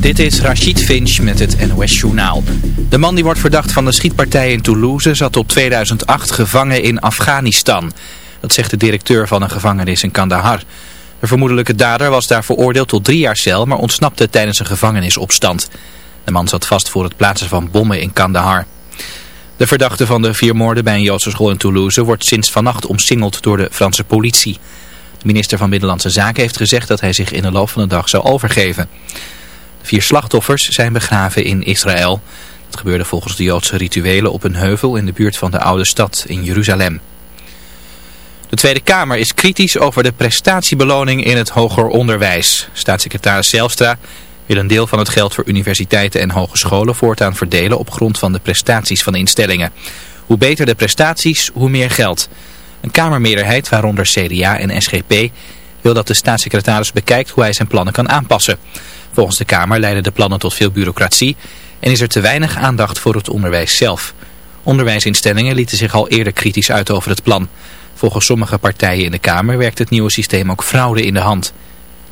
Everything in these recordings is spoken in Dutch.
Dit is Rachid Finch met het NOS Journaal. De man die wordt verdacht van de schietpartij in Toulouse zat tot 2008 gevangen in Afghanistan. Dat zegt de directeur van een gevangenis in Kandahar. De vermoedelijke dader was daar veroordeeld tot drie jaar cel, maar ontsnapte tijdens een gevangenisopstand. De man zat vast voor het plaatsen van bommen in Kandahar. De verdachte van de vier moorden bij een Joodse school in Toulouse wordt sinds vannacht omsingeld door de Franse politie. De minister van Binnenlandse Zaken heeft gezegd dat hij zich in de loop van de dag zou overgeven. De vier slachtoffers zijn begraven in Israël. Dat gebeurde volgens de Joodse rituelen op een heuvel in de buurt van de oude stad in Jeruzalem. De Tweede Kamer is kritisch over de prestatiebeloning in het hoger onderwijs. Staatssecretaris Zijlstra wil een deel van het geld voor universiteiten en hogescholen voortaan verdelen op grond van de prestaties van instellingen. Hoe beter de prestaties, hoe meer geld. Een Kamermeerderheid, waaronder CDA en SGP, wil dat de staatssecretaris bekijkt hoe hij zijn plannen kan aanpassen. Volgens de Kamer leiden de plannen tot veel bureaucratie en is er te weinig aandacht voor het onderwijs zelf. Onderwijsinstellingen lieten zich al eerder kritisch uit over het plan. Volgens sommige partijen in de Kamer werkt het nieuwe systeem ook fraude in de hand.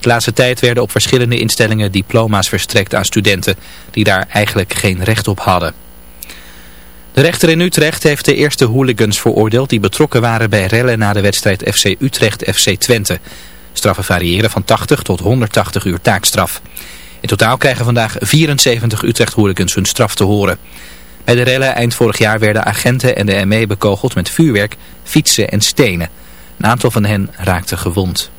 De laatste tijd werden op verschillende instellingen diploma's verstrekt aan studenten die daar eigenlijk geen recht op hadden. De rechter in Utrecht heeft de eerste hooligans veroordeeld die betrokken waren bij rellen na de wedstrijd FC Utrecht-FC Twente. Straffen variëren van 80 tot 180 uur taakstraf. In totaal krijgen vandaag 74 Utrecht-hooligans hun straf te horen. Bij de rellen eind vorig jaar werden agenten en de ME bekogeld met vuurwerk, fietsen en stenen. Een aantal van hen raakte gewond.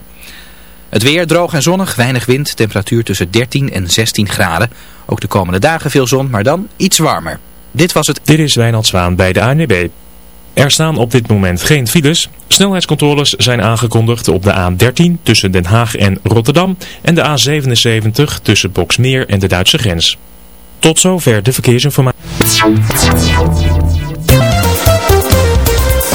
Het weer droog en zonnig, weinig wind, temperatuur tussen 13 en 16 graden. Ook de komende dagen veel zon, maar dan iets warmer. Dit was het. Dit is Wijnald Zwaan bij de ANWB. Er staan op dit moment geen files. Snelheidscontroles zijn aangekondigd op de A13 tussen Den Haag en Rotterdam en de A77 tussen Boksmeer en de Duitse grens. Tot zover de verkeersinformatie.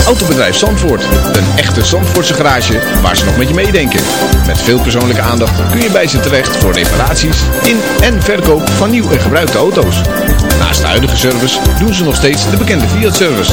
Autobedrijf Zandvoort. Een echte Zandvoortse garage waar ze nog met je meedenken. Met veel persoonlijke aandacht kun je bij ze terecht voor reparaties in en verkoop van nieuw en gebruikte auto's. Naast de huidige service doen ze nog steeds de bekende Fiat-service.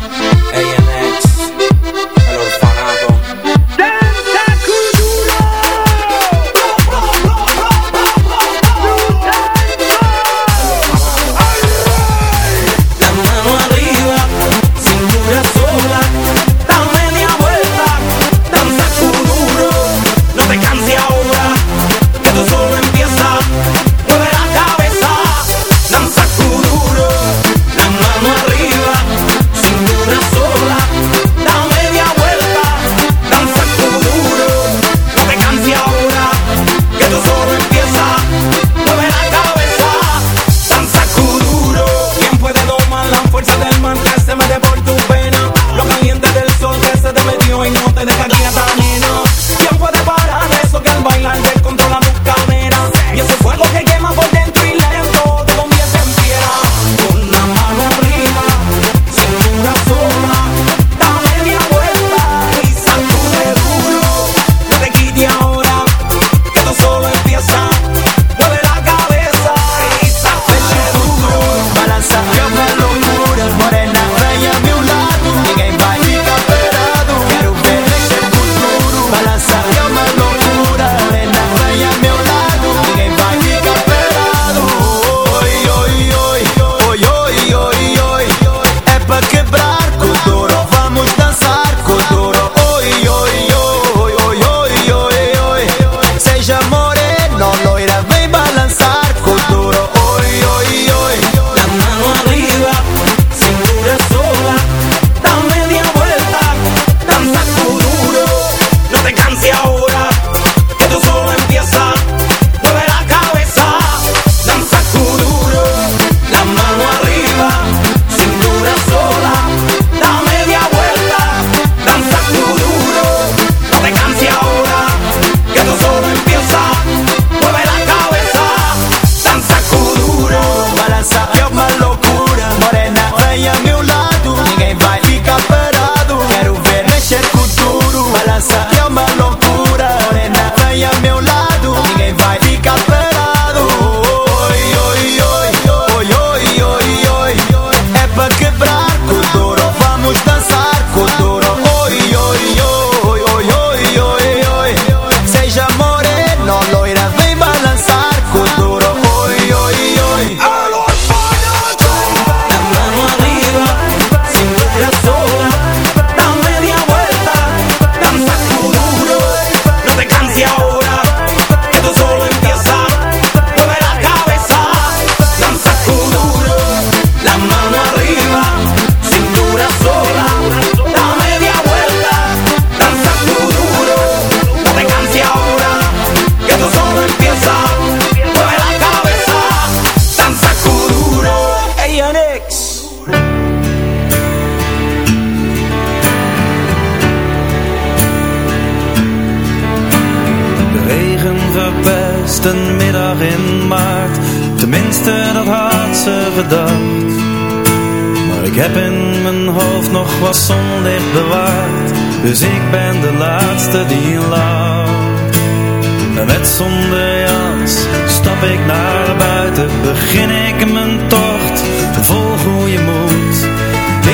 Goede moed.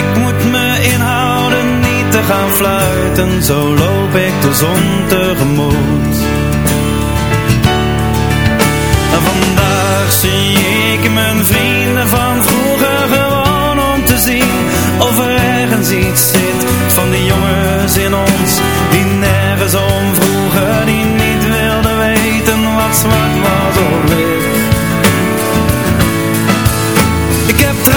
Ik moet me inhouden niet te gaan fluiten. Zo loop ik de zon tegemoet. En vandaag zie ik mijn vrienden van vroeger gewoon om te zien of er ergens iets zit van die jongens in ons die nergens om vroegen, die niet wilden weten wat zwart was of wit. Ik heb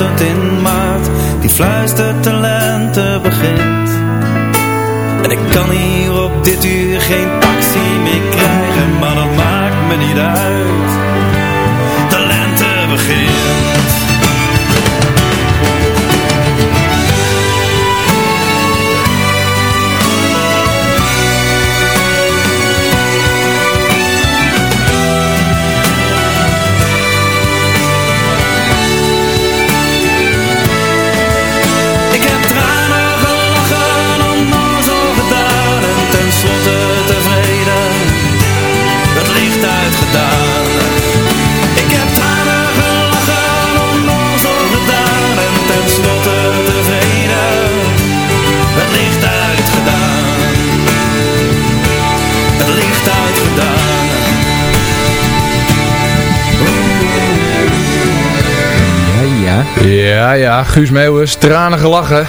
ochtend in maart Die fluistert de lente begint. En ik kan hier op dit uur geen taxi meer krijgen Maar dat maakt me niet uit Ja, ja. Guus Meeuwis, tranen gelachen.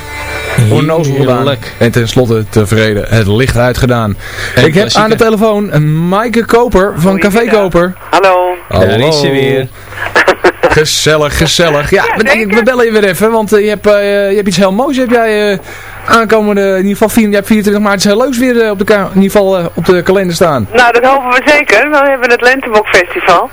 Onnozel gedaan. En tenslotte tevreden. Het licht uitgedaan. En ik heb aan de telefoon Maaike Koper van Café Koper. Hallo. Hallo. Daar is ze weer. Gezellig, gezellig. Ja, we, we bellen je weer even, want eh, je, hebt, eh, je hebt iets heel moois. Heb jij eh, aankomende, in ieder geval vier, jij hebt 24 maart iets heel leuks weer eh, op de, in ieder geval, eh, op de kalender staan. Nou, dat hopen we zeker. We hebben het Lentebok Festival.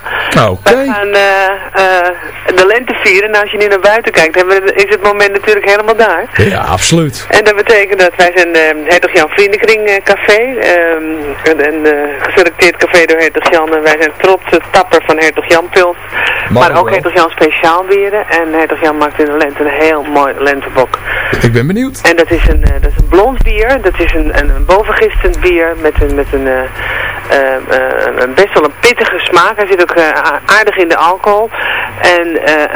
Oké. We gaan eh, de lente vieren. Nou, als je nu naar buiten kijkt, is het moment natuurlijk helemaal daar. Ja, absoluut. En dat betekent dat wij zijn de Hertog Jan Vriendenkring Café. ehm, een geselecteerd café door Hertog Jan. En wij zijn trotse tapper van Hertog Jan Pils. Maar ook. Hertog Jan speciaal bieren. En Hertog Jan maakt in de lente een heel mooi lentebok. Ik ben benieuwd. En dat is een, eh, dat is een blond bier. Dat is een, een, een bovengistend bier met een, met een, eh, eh, een best wel een pittige smaak. Hij zit ook aardig in de alcohol. En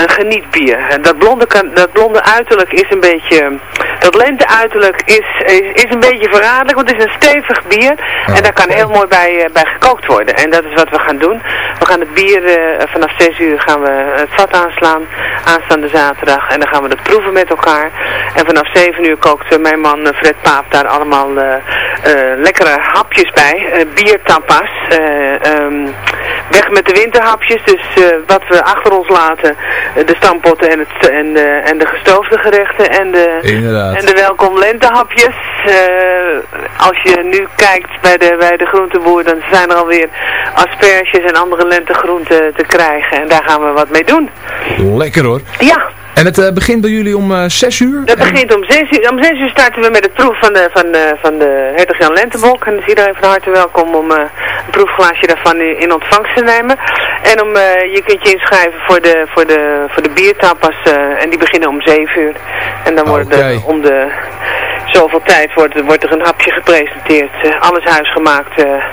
een genietbier. En Dat blonde, kan, dat blonde uiterlijk is een beetje... Dat lente uiterlijk is, is, is een beetje verraderlijk, want het is een stevig bier. en daar kan heel mooi bij, bij gekookt worden. En dat is wat we gaan doen. We gaan het bier vanaf 6 uur gaan we het vat aanslaan. Aanstaande zaterdag. En dan gaan we het proeven met elkaar. En vanaf 7 uur kookt mijn man eh, Fred Paap daar allemaal eh, eh, lekkere hapjes bij. biertapas. eh, ehm, weg met de winterhapjes. Dus wat we achter ons laten. de stampotten en, het, en, de, en de gestoofde gerechten. En de, Inderdaad. en de welkom lentehapjes. Eh, als je nu kijkt bij de, bij de groenteboer, dan zijn er alweer asperges en andere lentegroenten te krijgen. En daar gaan we wat mee doen. Lekker hoor. Ja, En het eh, begint bij jullie om eh 6 uur? dat begint om 6 uur. Om 6 uur starten we met het proef van de, van de, van de Hertog Jan Lentebok. En dus iedereen van harte welkom om eh, een proefglaasje daarvan in, ontvangst te nemen. En om, eh, je kunt je inschrijven voor de, voor de, voor de biertapas. eh, en die beginnen om 7 uur. En dan worden Oké. er om de zoveel tijd wordt, wordt er een hapje gepresenteerd. Eh, alles huisgemaakt. eh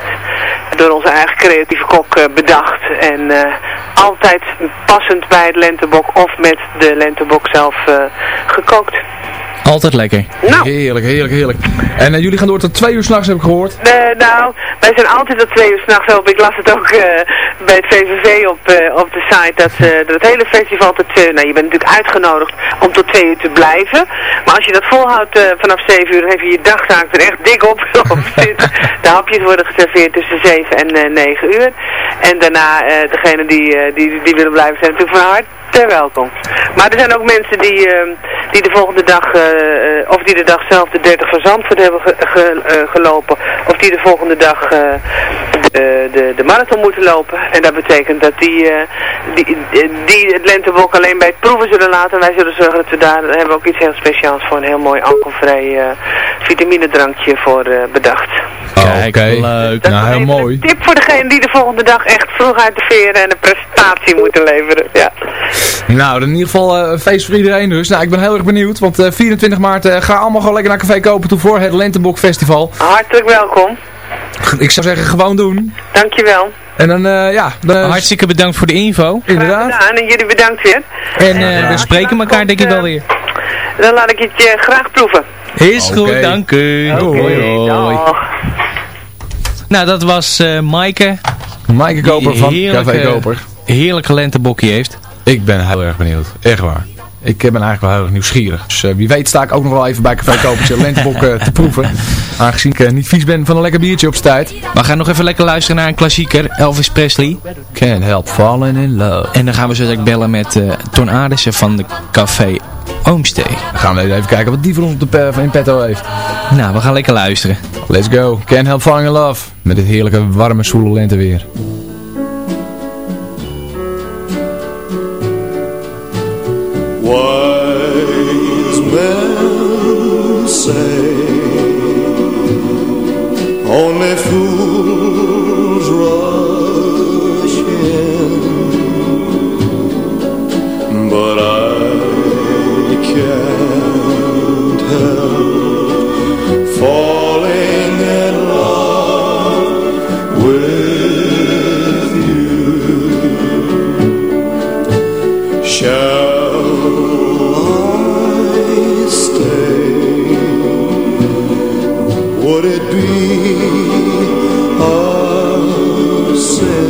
door onze eigen creatieve kok eh, bedacht. En altijd passend bij het lentebok of met de lentebok zelf gekookt. Altijd lekker. Nou. Heerlijk, heerlijk, heerlijk. En eh, jullie gaan door tot twee uur s'nachts, heb ik gehoord. Eh, nou, wij zijn altijd tot twee uur s'nachts op. Ik las het ook eh, bij het VVV op, eh, op de site. Dat, eh, dat het hele festival tot twee. Nou, je bent natuurlijk uitgenodigd om tot twee uur te blijven. Maar als je dat volhoudt eh, vanaf zeven uur, dan heb je je dagzaak er echt dik op, op zit. De hapjes worden geserveerd tussen zeven en eh, negen uur. En daarna, eh degene die, eh, die, die willen blijven, zijn natuurlijk van harte welkom. Maar er zijn ook mensen die, eh, die de volgende dag, eh, of die de dag zelf de 30 van Zandvoort hebben ge- eh, gelopen, of die de volgende dag de, de, de marathon moeten lopen. En dat betekent dat die, die, die het lentebok alleen bij het proeven zullen laten. Wij zullen zorgen dat we daar, daar hebben we ook iets heel speciaals voor, een heel mooi alcoholvrij vitaminedrankje voor bedacht. Kijk, leuk. Nou, heel mooi. Tip voor degene die de volgende dag echt vroeg uit de veren en een prestatie moeten leveren. Ja. Nou, in ieder geval eh, een feest voor iedereen dus. Nou, ik ben heel erg benieuwd, want eh, 24 maart eh, ga allemaal gewoon lekker naar Café Kopen toe voor het Lentebok Festival. Hartelijk welkom. Ik zou zeggen, gewoon doen. Dankjewel. En dan, eh, ja... Dan, Hartstikke bedankt voor de info. Inderdaad. Gedaan en jullie bedankt weer. En eh, we spreken elkaar denk ik wel weer. Dan laat ik het je graag proeven. Is goed, dank u. Hoi, hoi. Dag. Nou, dat was eh Maaike. Maaike Koper van Café Koper. Heerlijke lentebokkie heeft. Ik ben heel erg benieuwd. Echt waar. Ik ben eigenlijk wel heel erg nieuwsgierig. Dus eh, wie weet sta ik ook nog wel even bij Café Kopertje Lentebok eh, te proeven. Aangezien ik eh, niet vies ben van een lekker biertje op z'n tijd. We gaan nog even lekker luisteren naar een klassieker, Elvis Presley. Can't help falling in love. En dan gaan we zo direct bellen met Ton Aardissen van de Café Oomstee. Dan gaan we even kijken wat die voor ons op de in petto heeft. Nou, we gaan lekker luisteren. Let's go. Can't help falling in love. Met dit heerlijke warme zoele lenteweer. What? Would it be a sin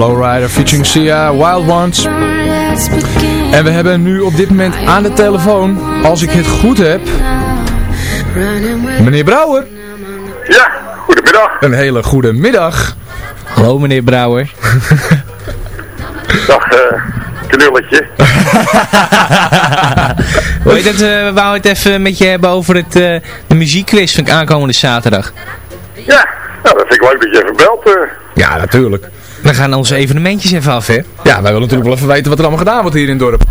Flowrider featuring Sia, Wild Ones. En we hebben nu op dit moment aan de telefoon, als ik het goed heb, meneer Brouwer. Ja, goedemiddag. Een hele goede middag. Hallo meneer Brouwer. Dag, eh knulletje. Hoe heet het, eh, we wouden het even met je hebben over het, eh, de muziekquiz van aankomende zaterdag. Ja, nou, dat vind ik leuk dat je even belt. eh. Ja, natuurlijk. We gaan onze evenementjes even af, hè? Ja, wij willen natuurlijk wel even weten wat er allemaal gedaan wordt hier in het dorp.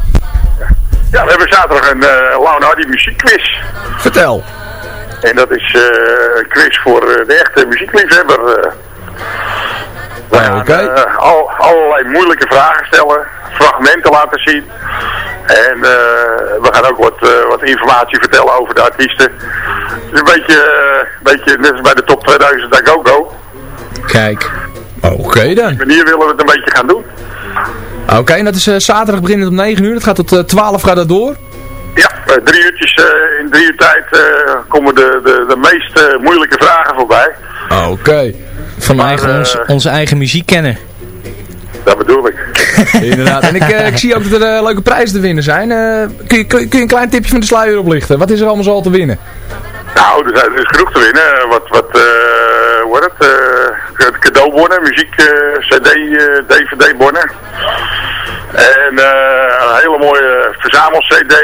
Ja, we hebben zaterdag een uh, Hardy muziekquiz. Vertel. En dat is eh, een quiz voor eh, de echte muziekliefhebber. eh. We gaan al, allerlei moeilijke vragen stellen, fragmenten laten zien. En eh, we gaan ook wat, eh, wat informatie vertellen over de artiesten. Een beetje, beetje net als bij de top 2000 daar Go-Go. Kijk. Oké dan. Op die manier willen we het een beetje gaan doen. Oké, en dat is eh, zaterdag beginnend om 9 uur. Dat gaat tot eh, 12 gaat dat door. Ja, eh, drie uurtjes, eh, in drie uur tijd komen de, de, de meest moeilijke vragen voorbij. Oké. Van Maar, eigen, ons, onze eigen muziek kennen. Dat bedoel ik. Inderdaad. En ik, ik zie ook dat er leuke prijzen te winnen zijn. Kun, je, kun, je- kun je een klein tipje van de sluier oplichten? Wat is er allemaal zo al te winnen? Nou, er, zijn, er is genoeg te winnen. Wat, wat eh, hoe heet het? eh, cadeaubonnen, muziek, eh, cd, eh, dvd-bonnen. En eh, een hele mooie verzamel-cd.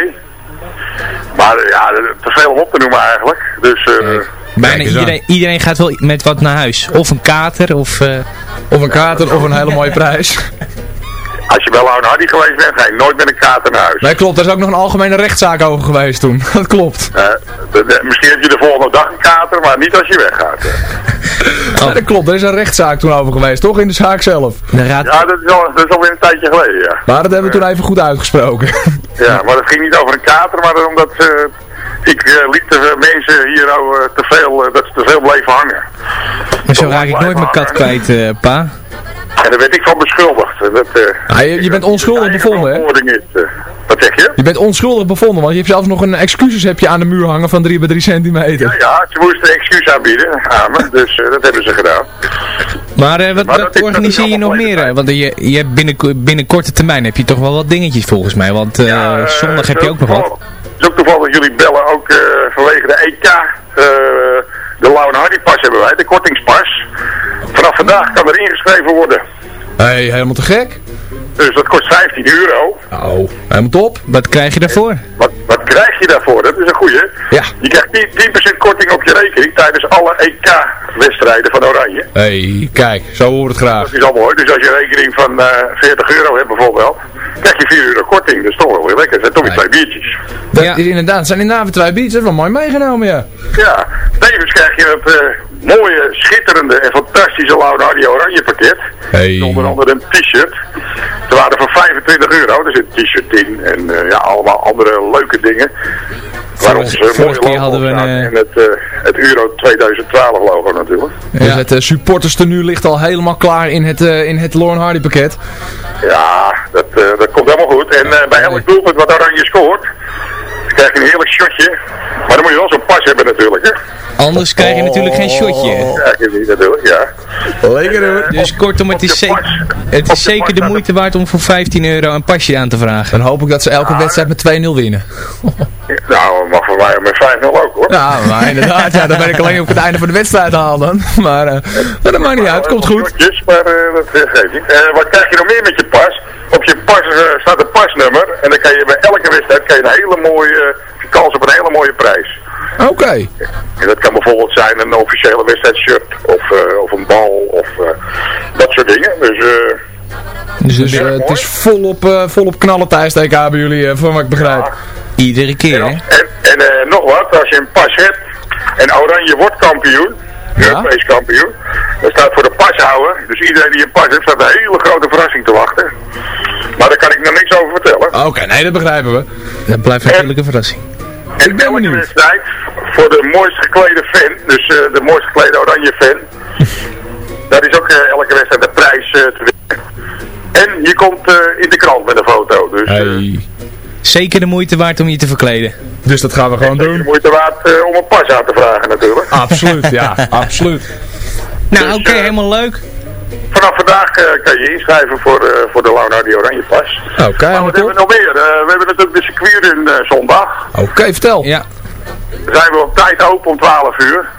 Maar eh, ja, te veel om op te noemen eigenlijk. Dus eh, Bijna iedereen, iedereen gaat wel met wat naar huis. Of een kater, of... eh, Of een kater, of een hele mooie prijs. als je wel Laun Hardy geweest bent, ga je nooit met een kater naar huis. Nee, klopt. Er is ook nog een algemene rechtszaak over geweest toen. Dat klopt. Eh, de- de- misschien heb je de volgende dag een kater, maar niet als je weggaat. Ja, dat klopt. Er is een rechtszaak toen over geweest, toch? In de zaak zelf. De raad... Ja, dat is, al, dat is alweer een tijdje geleden, ja. Maar dat hebben we toen even goed uitgesproken. Ja, maar het ging niet over een kater, maar omdat eh, ik eh, liet de mensen hier nou eh, te veel, dat ze te veel bleven hangen. Maar zo raak ik nooit mijn kat kwijt, eh, pa. En daar werd ik van beschuldigd. Dat, eh, Ja, je, je bent onschuldig bevonden, hè? eh. wat zeg je? je? Bent onschuldig bevonden, want je hebt zelfs nog een excuses heb je aan de muur hangen van 3 bij 3 centimeter. Ja, ja, ze moesten een excuus aanbieden aan me, dus eh, dat hebben ze gedaan. Maar eh, wat, Maar organiseer is je nog meer? Want je, je hebt binnen, binnen korte termijn heb je toch wel wat dingetjes volgens mij. Want zondag heb je ook nog wat. Het is ook toevallig dat jullie bellen, ook eh, vanwege de EK. De Lau en Hardy pas hebben wij, de kortingspas. Vanaf vandaag kan er ingeschreven worden. Hé, hey, helemaal te gek. Dus dat kost 15 euro. Oh, helemaal top. Wat krijg je daarvoor? Wat, wat krijg je daarvoor? Dat is een goeie. Ja. Je krijgt 10%, 10% korting op je rekening tijdens alle EK-wedstrijden van Oranje. Hé, hey, kijk, zo hoort het graag. Dat is al mooi. Dus als je een rekening van eh 40 euro hebt bijvoorbeeld, krijg je 4 euro korting. Dat is toch wel weer lekker. Dat zijn toch weer twee biertjes. Dat Ja. is inderdaad, het zijn inderdaad twee beats, dat is wel mooi meegenomen, ja. Ja, tevens krijg je het eh, mooie, schitterende en fantastische Lauw Hardy Oranje pakket. Hey. Onder andere een t-shirt. Ze waren voor 25 euro. Er zit een t-shirt in en eh, ja, allemaal andere leuke dingen. Waar ons, eh, vorige keer hadden we een, eh, En het, eh, het Euro 2012 logo natuurlijk. Dus het uh, supporterstenu ligt al helemaal klaar in het, uh, in het Lauren Hardy pakket. Ja, dat, dat komt helemaal goed. En bij elk doelpunt wat Oranje scoort, krijg je een heerlijk shotje. Maar dan moet je wel zo'n pas hebben natuurlijk, hè. Anders krijg je natuurlijk geen shotje. Krijg je niet natuurlijk, ja. Lekker hoor. Dus kortom, het is, zeker, het is zeker de moeite waard om voor 15 euro een pasje aan te vragen. Dan hoop ik dat ze elke wedstrijd met 2-0 winnen. Nou, mag voor mij met 5-0 ook hoor. Ja, maar inderdaad, ja, dan ben ik alleen op het einde van de wedstrijd haal dan. Maar uh, dat maakt niet uit, komt goed. Maar uh, dat geeft niet. Uh, wat krijg je nog meer met je pas? Op je pas staat een pasnummer en dan kan je bij elke wedstrijd kan je een hele mooie, kans op een hele mooie prijs. Oké. Okay. En dat kan bijvoorbeeld zijn een officiële wedstrijdshirt of, uh, of een bal of uh, dat soort dingen. Dus, uh, dus, dus het is volop, uh, volop knallen tijdens de EK bij jullie, van wat ik begrijp. Ja. Iedere keer, en, hè? En, en uh, nog wat, als je een pas hebt en Oranje wordt kampioen, ja? Europees kampioen, dat staat voor de pashouder. Dus iedereen die een pas heeft, staat een hele grote verrassing te wachten. Maar daar kan ik nog niks over vertellen. Oké, okay, nee, dat begrijpen we. Dat blijft natuurlijk een verrassing. En ik ben benieuwd. wedstrijd voor de mooist geklede fan, dus uh, de mooist geklede oranje fan. dat is ook uh, elke wedstrijd de prijs uh, te winnen. En je komt in de krant met een foto. Dus, hey. Zeker de moeite waard om je te verkleden. Dus dat gaan we gewoon doen. de moeite waard om een pas aan te vragen natuurlijk. Absoluut, ja, absoluut. Nou, dus, oké, okay, helemaal leuk. Vanaf vandaag uh, kan je inschrijven voor, uh, voor de Launardi Oranje Pas. Oké, okay, maar wat hebben we nog meer? Uh, we hebben natuurlijk de circuit in zondag. Oké, okay, vertel. Ja. Dan zijn we op tijd open om 12 uur.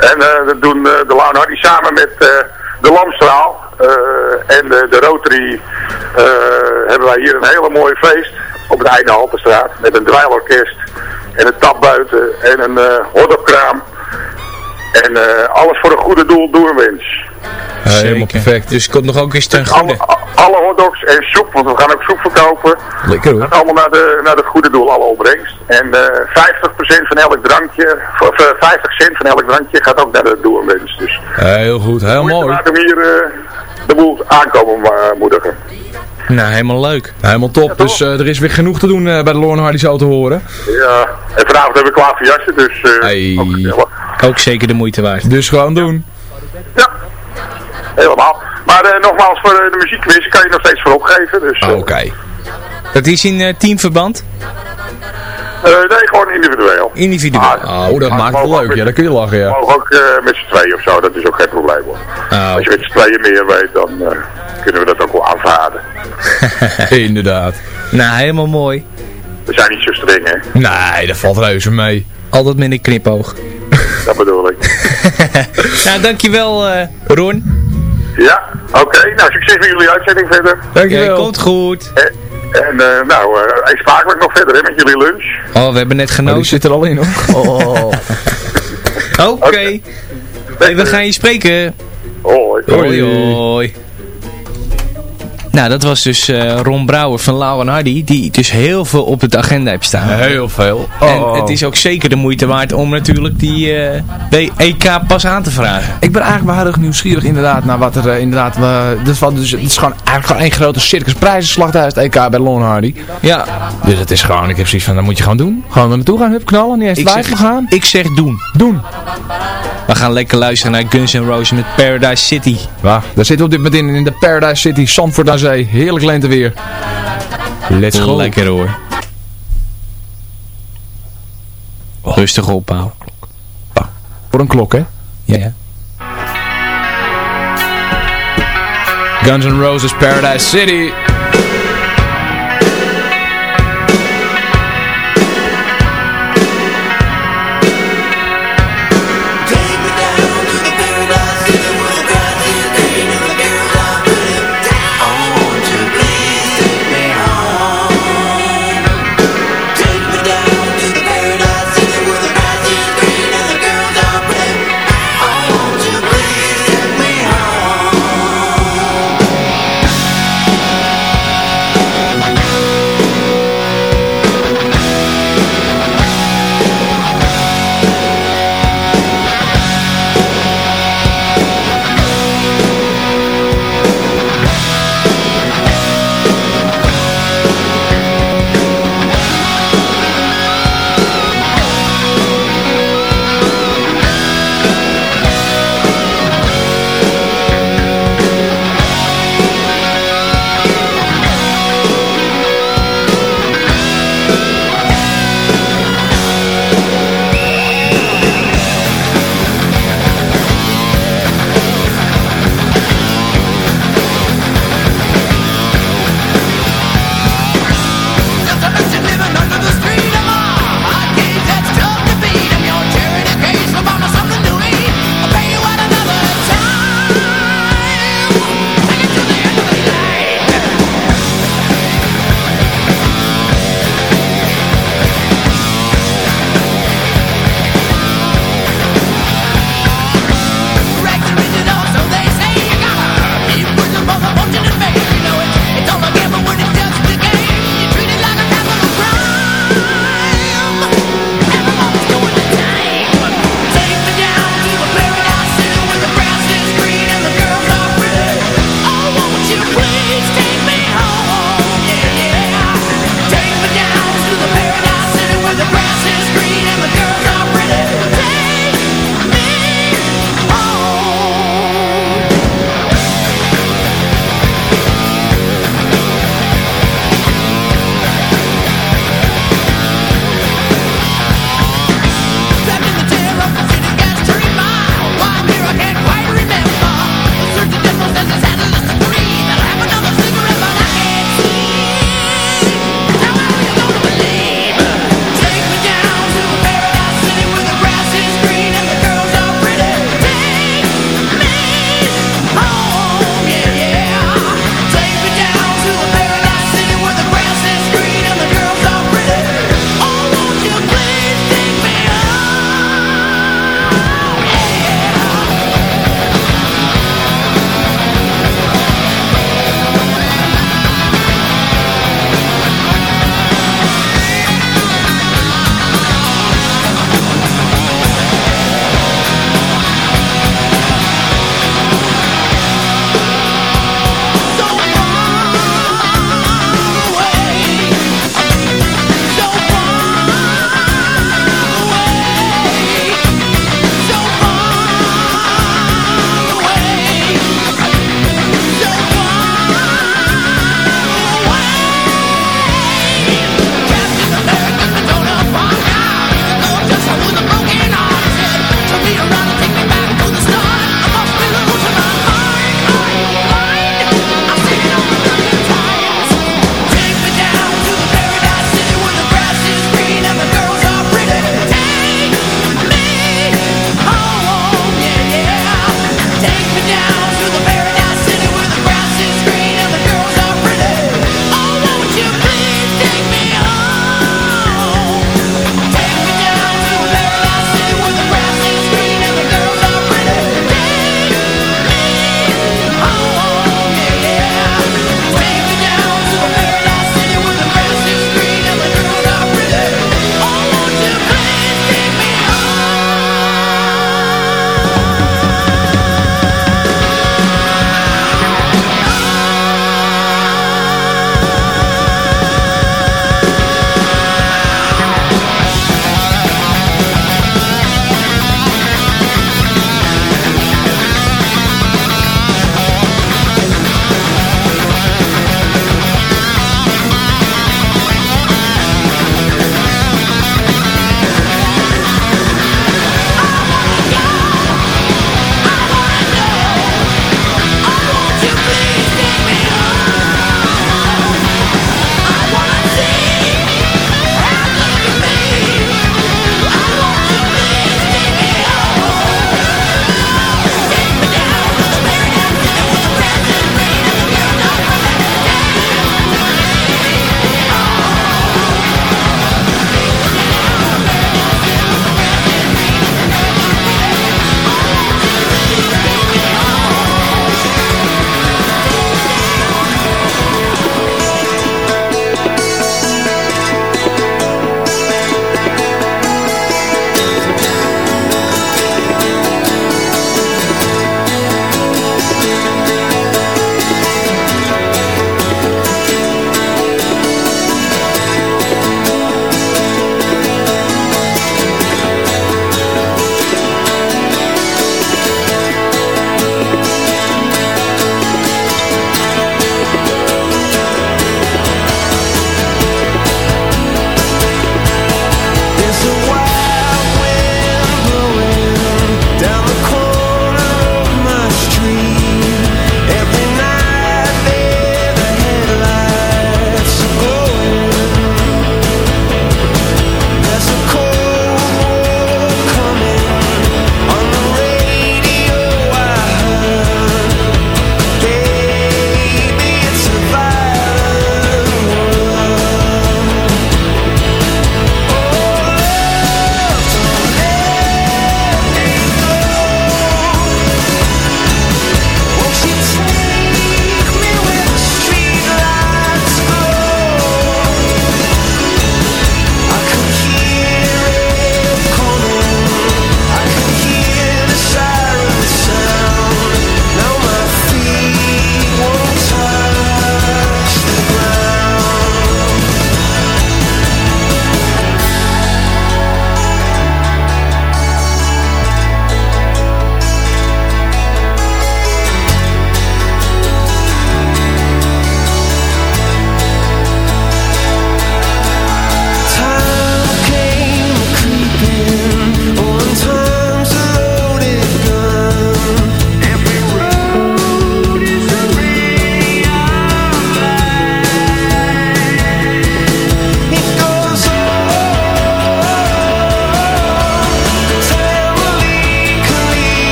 En dat doen de Launardi samen met de Lamstraal en de, de Rotary hebben wij hier een hele mooie feest op het einde Halterstraat. Met een dweilorkest en een tap buiten en een uh, hotdogkraam. En uh, alles voor een goede doel doen wens. Ja, helemaal perfect. Dus komt nog ook eens ten dus alle, alle hotdogs en soep, want we gaan ook soep verkopen. Lekker hoor. Dat allemaal naar, de, naar het goede doel, alle opbrengst. En uh, 50% van elk drankje, of uh, 50 cent van elk drankje gaat ook naar de doelwens. Dus ja, heel goed, heel mooi. We hem hier uh, de boel aankomen moedigen. Nou, helemaal leuk. Helemaal top. Ja, dus uh, er is weer genoeg te doen uh, bij de Lorne Hardy zo te horen. Ja, en vanavond hebben we klaar voor jassen, dus uh, hey. ook, ook zeker de moeite waard. Dus gewoon doen. Ja, helemaal. Maar nogmaals, voor de muziekquiz kan je nog steeds voor opgeven. Dus, Oké. Okay. Dat is in teamverband? Nee, gewoon individueel. Individueel. Ah, oh, dat maakt het leuk. Met, ja, dan kun je lachen, ja. Mogen ook met z'n tweeën of zo, dat is ook geen probleem hoor. Oh. Als je met z'n tweeën meer weet, dan kunnen we dat ook wel aanvaarden. Inderdaad. Nou, helemaal mooi. We zijn niet zo streng, hè? Nee, dat valt reuze mee. Altijd met een knipoog. Dat bedoel ik. nou, dankjewel uh, Ron. Ja, oké. Okay. Nou, succes met jullie uitzending verder. Dankjewel. Ja, komt goed. En uh, nou, uh, ik smakelijk nog verder hè, met jullie lunch. Oh, we hebben net genoten. Oh, die zit er al in, hoor. Oh. Oké. Okay. Hey, we gaan je spreken. Hoi. Hoi, hoi. Nou, dat was dus uh, Ron Brouwer van Lau en Hardy, die dus heel veel op de agenda heeft staan. Heel veel. Oh. En het is ook zeker de moeite waard om natuurlijk die uh, de EK pas aan te vragen. Ik ben eigenlijk wel heel nieuwsgierig inderdaad naar wat er uh, inderdaad... dus, wat, dus, het is gewoon eigenlijk gewoon één grote circusprijzenslag tijdens het EK bij Lon Hardy. Ja. Dus het is gewoon, ik heb zoiets van, dat moet je gewoon doen. Gewoon naar naartoe gaan, hup, knallen, niet eens live gaan. Ik zeg doen. Doen. We gaan lekker luisteren naar Guns N' Roses met Paradise City. Waar? Daar zitten we op dit moment in, in de Paradise City, Zandvoort aan zee. Heerlijk lenteweer. Let's go. Lekker hoor. Rustig op, Oh. Voor een klok, hè? Ja. ja. Guns N' Roses Paradise City.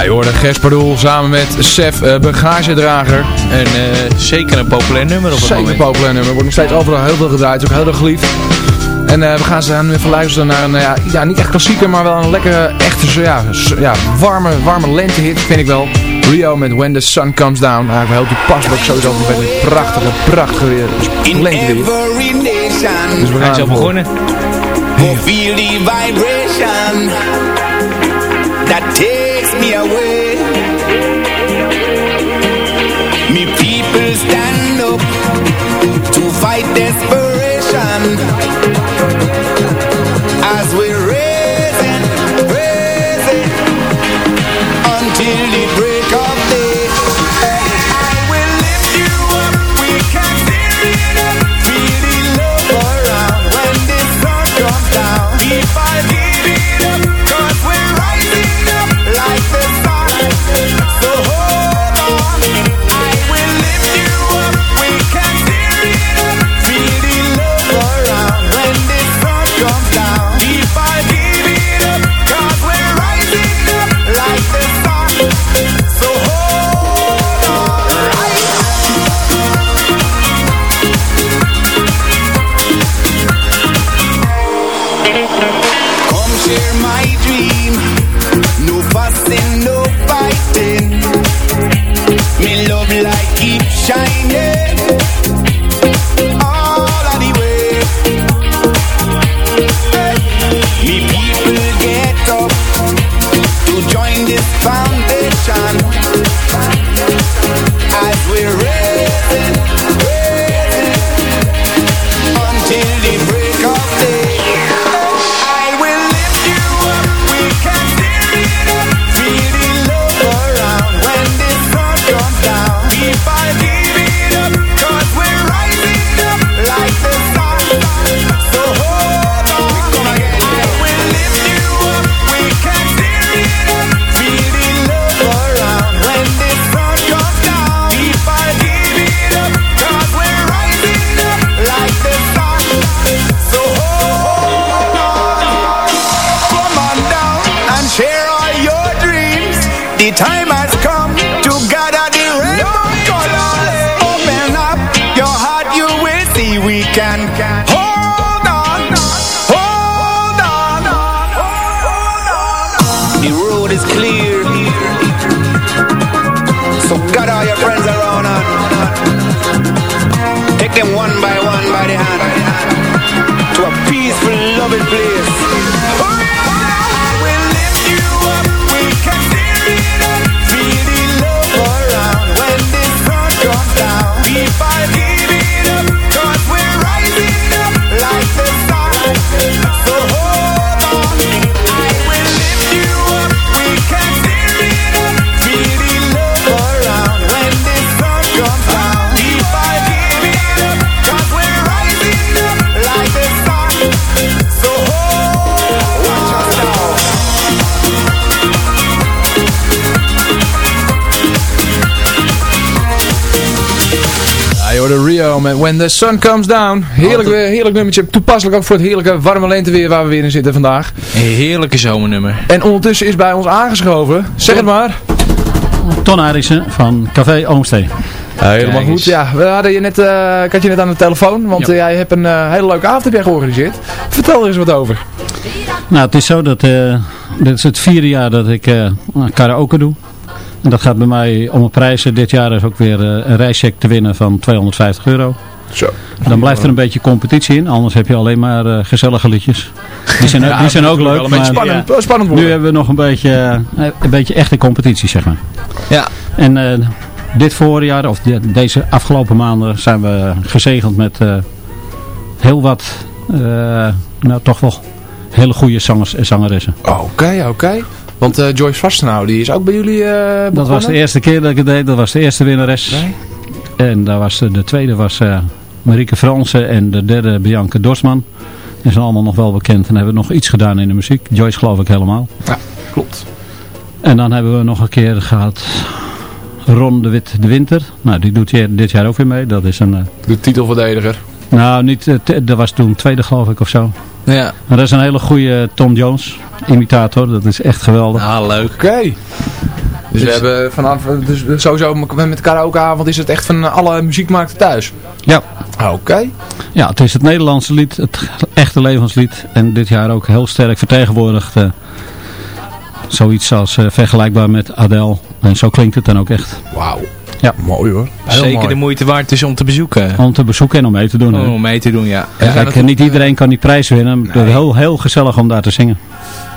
Ja, je hoorde samen met Sef uh, Bagagedrager. En uh, zeker een populair nummer op het zeker moment. een populair nummer. Wordt nog steeds overal heel veel gedraaid. Ook heel erg geliefd. En uh, we gaan ze nu even luisteren naar een, ja, ja, niet echt klassieker, maar wel een lekkere, echte, ja, ja warme, warme lentehit, vind ik wel. Rio met When the Sun Comes Down. Nou, heel toepasselijk sowieso met een prachtige, prachtige weer. lenteweer. Dus we gaan zo begonnen. Oh, feel the vibration that takes me away. Me people stand up to fight desperation as we in one. Met When the Sun Comes Down. Heerlijk, weer, heerlijk nummertje. Toepasselijk ook voor het heerlijke warme lenteweer waar we weer in zitten vandaag. Een heerlijke zomernummer. En ondertussen is bij ons aangeschoven, zeg het maar. Ton Arissen van Café Oomstee. Ja, helemaal goed. Ja, we hadden je net, eh, ik had je net aan de telefoon, want Ja. eh, jij hebt een eh, hele leuke avond heb jij georganiseerd. Vertel er eens wat over. Nou, het is zo dat eh, dit is het vierde jaar dat ik eh, karaoke doe. En dat gaat bij mij om een prijzen. Dit jaar is ook weer eh, een reischeck te winnen van 250 euro. Zo. Dan blijft er een beetje competitie in, anders heb je alleen maar eh, gezellige liedjes. Die zijn, Ja, die zijn ook leuk, maar spannend, spannend worden. nu hebben we nog een beetje, eh, een beetje echte competitie, zeg maar. Ja. En dit voorjaar, of de- deze afgelopen maanden, zijn we gezegend met heel wat, nou toch wel hele goede zangers en zangeressen. Oké, oké. Want eh, Joyce Vastenau, die is ook bij jullie eh Dat was de eerste keer dat ik het deed, dat was de eerste winnares. En daar was, de, de tweede was eh Marieke Fransen en de derde Bianca Dorsman. Die zijn allemaal nog wel bekend en hebben nog iets gedaan in de muziek. Joyce geloof ik helemaal. Ja, klopt. En dan hebben we nog een keer gehad Ron de Wit de Winter. Nou, die doet dit jaar ook weer mee. Dat is een... eh, De titelverdediger. nou, niet, eh, dat was toen tweede geloof ik of zo. Ja. Maar dat is een hele goede Tom Jones imitator. Dat is echt geweldig. Ah, leuk. Oké. Dus we hebben vanaf, dus sowieso met karaokeavond is het echt van alle muziekmarkten thuis. Ja. Oké. Ja, het is het Nederlandse lied, het echte levenslied. En dit jaar ook heel sterk vertegenwoordigd. eh, zoiets als eh, vergelijkbaar met Adele. En zo klinkt het dan ook echt. Wauw. Ja. Mooi hoor. Heel Zeker mooi. de moeite waard dus om te bezoeken. Om te bezoeken en om mee te doen. Om mee te doen, ja. Ja, kijk, niet iedereen kan die prijs winnen. Het is heel, heel gezellig om daar te zingen.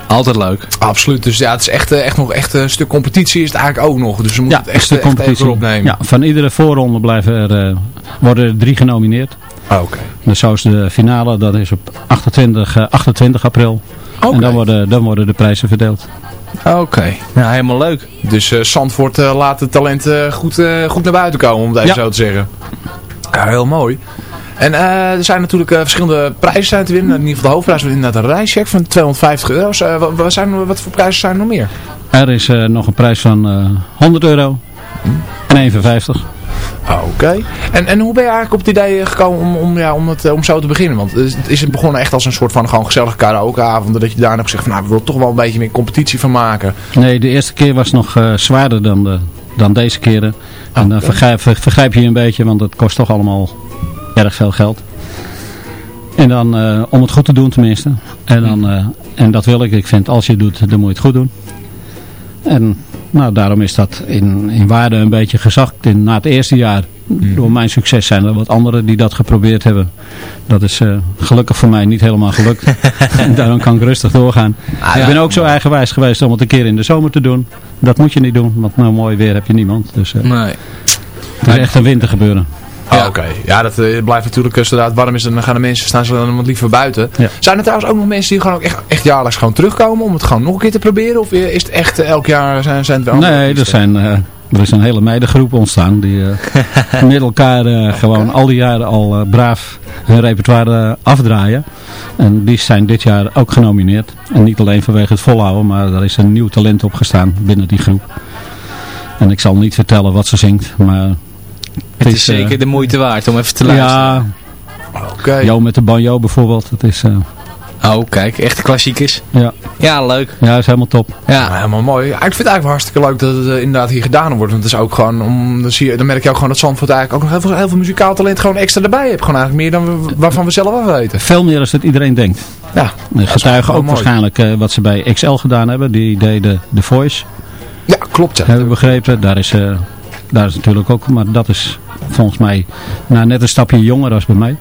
Altijd leuk. Absoluut. Dus ja, het is echt, eh, echt nog echt een stuk competitie is het eigenlijk ook nog. Dus we moeten Ja, het echt, de echt even competitie. opnemen. Ja, van iedere voorronde blijven er, eh, worden er drie genomineerd. Ah, Oké. Dus zo is de finale, dat is op 28, eh, 28 april. En dan worden, dan worden de prijzen verdeeld. Oké. Ja, helemaal leuk. Dus eh Zandvoort eh, laat het talent eh, goed, goed naar buiten komen, om het even Ja. zo te zeggen. Ja, heel mooi. En er zijn natuurlijk verschillende prijzen te winnen. In ieder geval de hoofdprijs wordt inderdaad een reischeck van 250 euro. Wat, wat, zijn, wat voor prijzen zijn er nog meer? Er is nog een prijs van eh 100 euro en 1,50. Oké. En, en hoe ben je eigenlijk op het idee gekomen om, om, ja, om, het, eh, om zo te beginnen? Want is, is het begonnen echt als een soort van gewoon gezellige karaokeavond. Dat je daarna hebt gezegd van nou, we willen toch wel een beetje meer competitie van maken. Nee, de eerste keer was nog eh, zwaarder dan, de, dan deze keren. En dan vergrijp, ver- vergrijp je je een beetje, want het kost toch allemaal erg veel geld. En dan, eh, om het goed te doen tenminste. En, dan, en dat wil ik. Ik vind, als je het doet, dan moet je het goed doen. En nou, daarom is dat in, in waarde een beetje gezakt. In, na het eerste jaar, door mijn succes, zijn er wat anderen die dat geprobeerd hebben. Dat is eh, gelukkig voor mij niet helemaal gelukt. en daarom kan ik rustig doorgaan. Ah, Ik ben ook zo eigenwijs geweest om het een keer in de zomer te doen. Dat moet je niet doen, want nou mooi weer heb je niemand. Dus eh, Nee. het is echt een winter Ja. Oké, ja dat eh, blijft natuurlijk, eh, zodra het warm is, dan gaan de mensen staan ze dan wat liever buiten. Ja. Zijn er trouwens ook nog mensen die gewoon ook echt, echt jaarlijks gewoon terugkomen om het gewoon nog een keer te proberen? Of is het echt eh, elk jaar zijn, zijn het andere Nee, er, zijn, eh, er is een hele meidengroep ontstaan die eh, met elkaar eh, gewoon al die jaren al eh, braaf hun repertoire eh, afdraaien. En die zijn dit jaar ook genomineerd. En niet alleen vanwege het volhouden, maar er is een nieuw talent opgestaan binnen die groep. En ik zal niet vertellen wat ze zingt, maar... Het is eh, zeker de moeite waard om even te luisteren. Ja, Oké. Jo met de banjo bijvoorbeeld. Het is, eh, Oh, kijk, echte klassiekers. Ja. Ja, leuk. Ja, is helemaal top. Ja. helemaal mooi. Ik vind het eigenlijk wel hartstikke leuk dat het eh, inderdaad hier gedaan wordt. Want het is ook gewoon, om, dan, zie je, dan merk je ook gewoon dat Zandvoort eigenlijk ook nog heel veel, heel veel muzikaal talent gewoon extra erbij heeft. Gewoon eigenlijk meer dan we, waarvan we zelf af weten. Veel meer dan dat iedereen denkt. Ja. De getuigen ook mooi. waarschijnlijk eh, wat ze bij XL gedaan hebben. Die deden The Voice. Ja, klopt. Ja. Hebben we begrepen. Daar is, eh, daar is natuurlijk ook, maar dat is volgens mij nou, net een stapje jonger dan bij mij.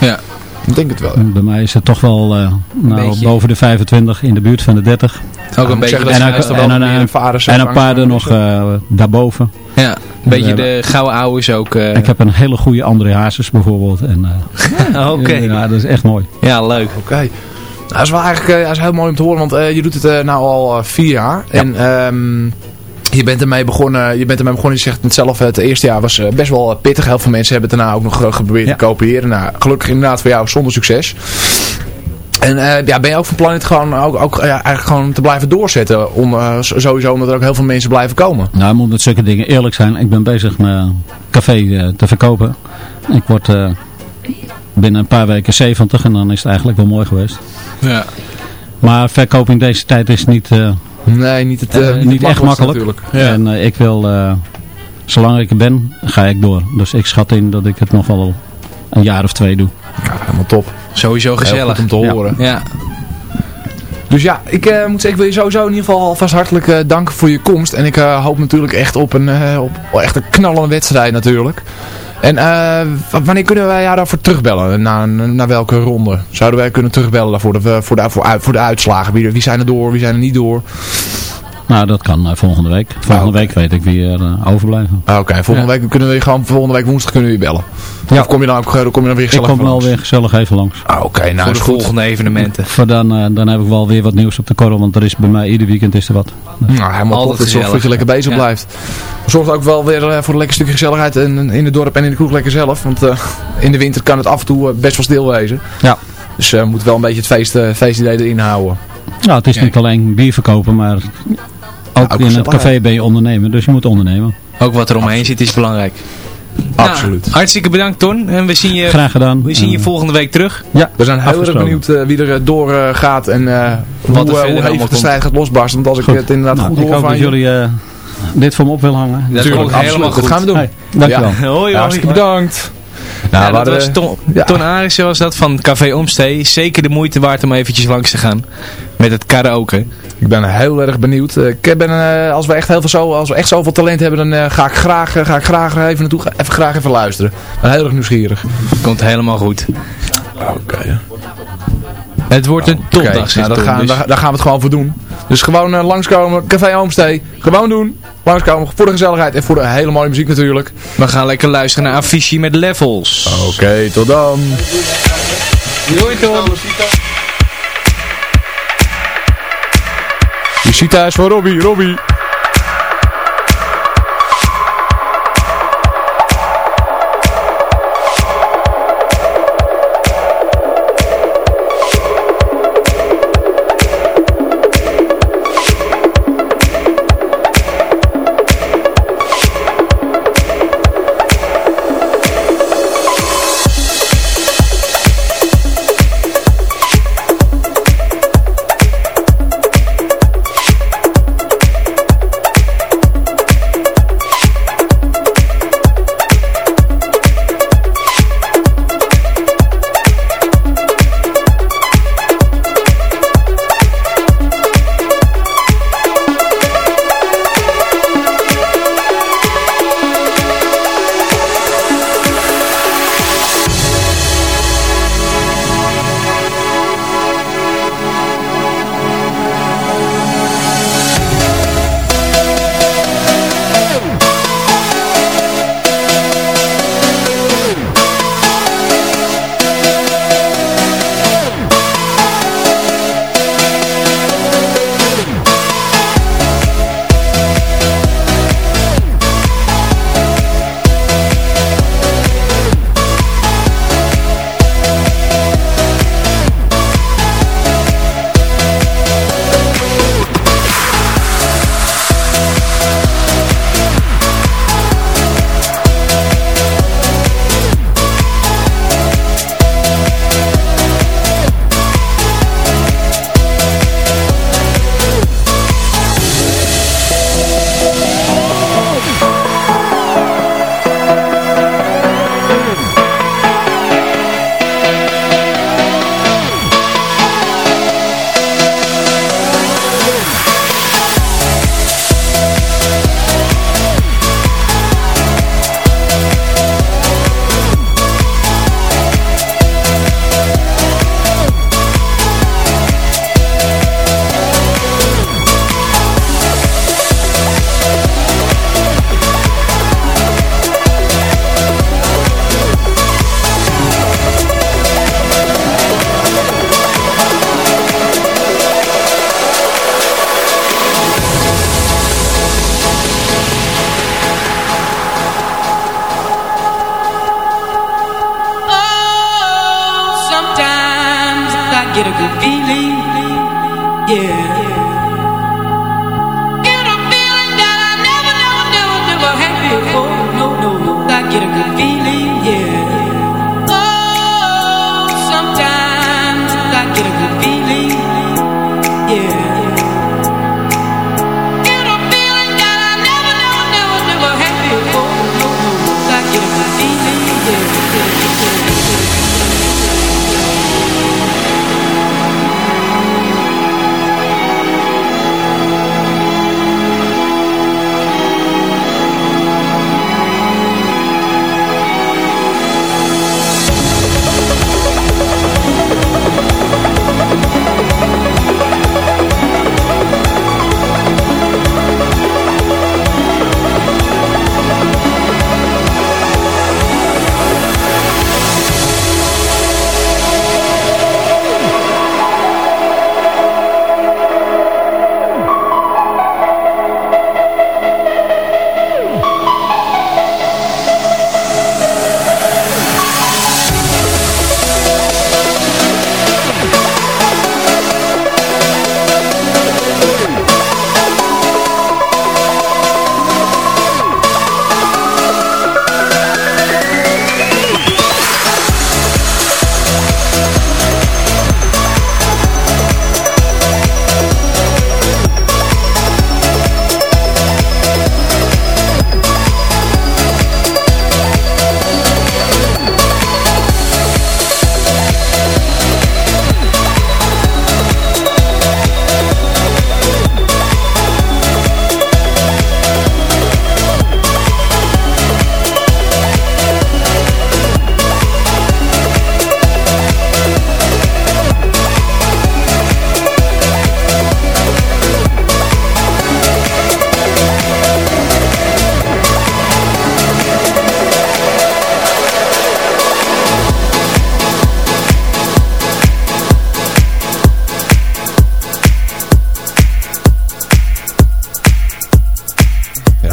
Ja. Ik denk het wel. En Bij mij is het toch wel eh, nou, Beetje. boven de 25, in de buurt van de 30. Ook een beetje En, ook- en, wel een- vaders en en een paar er nog eh, daarboven. Ja, een beetje We de gouden ouders ook. eh. Ik heb een hele goede André Hazes bijvoorbeeld. En, eh, Oké. Ja, dat is echt mooi. Ja, leuk. Oké. Nou, dat is wel eigenlijk eh, dat is heel mooi om te horen, want eh, je doet het eh, nou al eh, vier jaar. En ehm, je bent ermee begonnen, je bent ermee begonnen, je zegt het zelf, het eerste jaar was eh, best wel eh, pittig. Heel veel mensen hebben het daarna ook nog eh, geprobeerd te kopiëren. Nou, gelukkig inderdaad voor jou zonder succes. En eh, ja, ben je ook van plan het gewoon, ook, ook ja, eigenlijk gewoon te blijven doorzetten? Om, sowieso omdat er ook heel veel mensen blijven komen. Nou, ik moet met zulke dingen eerlijk zijn. Ik ben bezig mijn café te verkopen. Ik word eh, binnen een paar weken 70 en dan is het eigenlijk wel mooi geweest. Ja. Maar verkoop in deze tijd is niet, eh, Nee, niet, het, eh, niet, echt makkelijk. natuurlijk. Ja. En eh, ik wil, eh, zolang ik er ben, ga ik door. Dus ik schat in dat ik het nog wel een jaar of twee doe. Ja, helemaal top. Sowieso gezellig. om te horen. Ja. Dus ja, ik eh, moet zeggen, ik wil je sowieso in ieder geval alvast hartelijk danken voor je komst. En ik eh, hoop natuurlijk echt op een, eh, op echt een knallende wedstrijd natuurlijk. En eh, wanneer kunnen wij jou daarvoor terugbellen? Naar, naar welke ronde? Zouden wij kunnen terugbellen daarvoor, de, voor, de, voor, voor de uitslagen? Wie, wie zijn er door, wie zijn er niet door? Nou, dat kan eh, volgende week. Volgende week weet ik wie er eh, overblijven. Ah, Oké, volgende week kunnen we je gewoon, volgende week woensdag kunnen we je bellen. Ja. Of kom je dan ook, kom je dan weer Ik gezellig kom van wel weer gezellig even langs. Ah, Oké, nou Voor is de goed. volgende evenementen. Voor dan, eh, dan heb ik wel weer wat nieuws op de korrel, want er is bij mij ieder weekend is er wat. Nou, helemaal Altijd zorgt gezellig. dat je lekker bezig Ja. blijft. Zorgt ook wel weer eh, voor een lekker stukje gezelligheid in, in het dorp en in de kroeg lekker zelf. Want eh, in de winter kan het af en toe eh, best wel stil wezen. Ja. Dus we moeten wel een beetje het feest, feestidee erin houden. Nou, het is niet alleen bier verkopen, maar ook, ook in het café ben je ondernemer, dus je moet ondernemen. Ook wat er omheen zit is belangrijk. Absoluut. Nou, hartstikke bedankt Ton. En we zien je, Graag gedaan. we zien je volgende week terug. Ja, We zijn heel erg benieuwd eh, wie er door gaat en eh, hoe, Wat er hoe allemaal hevig de strijd gaat losbarsten. Want als ik Goed. het inderdaad Nou, goed ik hoor hoop van jullie eh, dit voor me op willen hangen. Dat Tuurlijk, komt absoluut. helemaal goed. Dat gaan we doen. Hey, dankjewel. Hoi, Ja, hoi. hartstikke bedankt. Nou, Ja, dat was Ton, Ja. Ton Arissen was dat van Café Omstee. Zeker de moeite waard om eventjes langs te gaan. Met het karaoke. Ik ben heel erg benieuwd. Eh, Ik ben, eh, als, we echt heel veel zo, als we echt zoveel talent hebben, dan eh, ga, ik graag, ga ik graag even naartoe, even graag even luisteren. Ik ben heel erg nieuwsgierig. Komt helemaal goed. Oké. Het wordt een Oké, topdag. nou, zegt daar, gaan, dus- daar, daar gaan we het gewoon voor doen. Dus gewoon eh, langskomen, Café Oomstee. Gewoon doen. Langskomen voor de gezelligheid en voor de hele mooie muziek natuurlijk. We gaan lekker luisteren naar Avicii met Levels. Oké, tot dan. Doei. Je ziet thuis van Robbie, Robbie.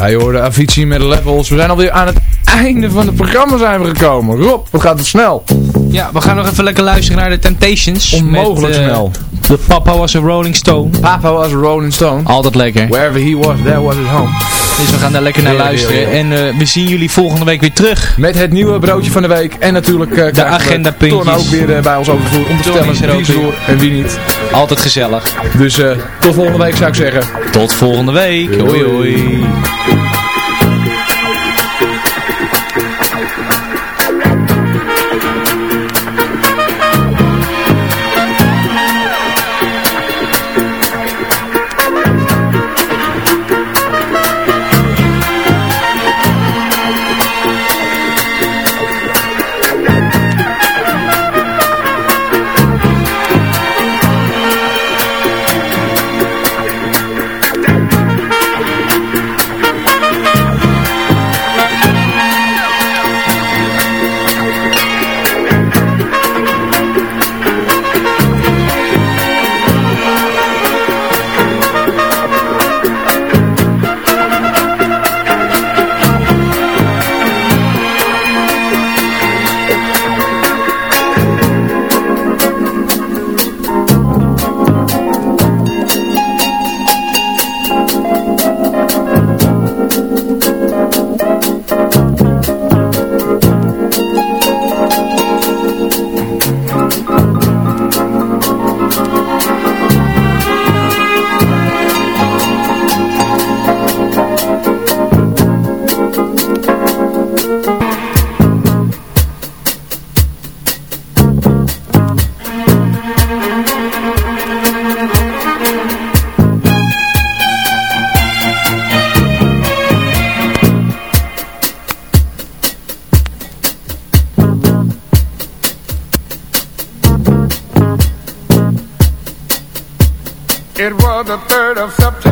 Je hoorde Avicii met de levels. We zijn alweer aan het einde van het programma zijn we gekomen. Rob, wat gaat het snel? Ja, we gaan nog even lekker luisteren naar de Temptations. Onmogelijk met, eh, snel. De Papa was a Rolling Stone. Papa was a Rolling Stone. Altijd lekker. Wherever he was, there was his home. Dus we gaan daar lekker naar Ja, ja, luisteren. ja. En eh, we zien jullie volgende week weer terug. Met het nieuwe broodje van de week. En natuurlijk uh, de agenda Ton ook weer bij ons overgevoerd. Om te stellen wie is voor en wie niet. Altijd gezellig. Dus eh, tot volgende week zou ik zeggen. Tot volgende week. Hoi hoi. It was the 3rd of September.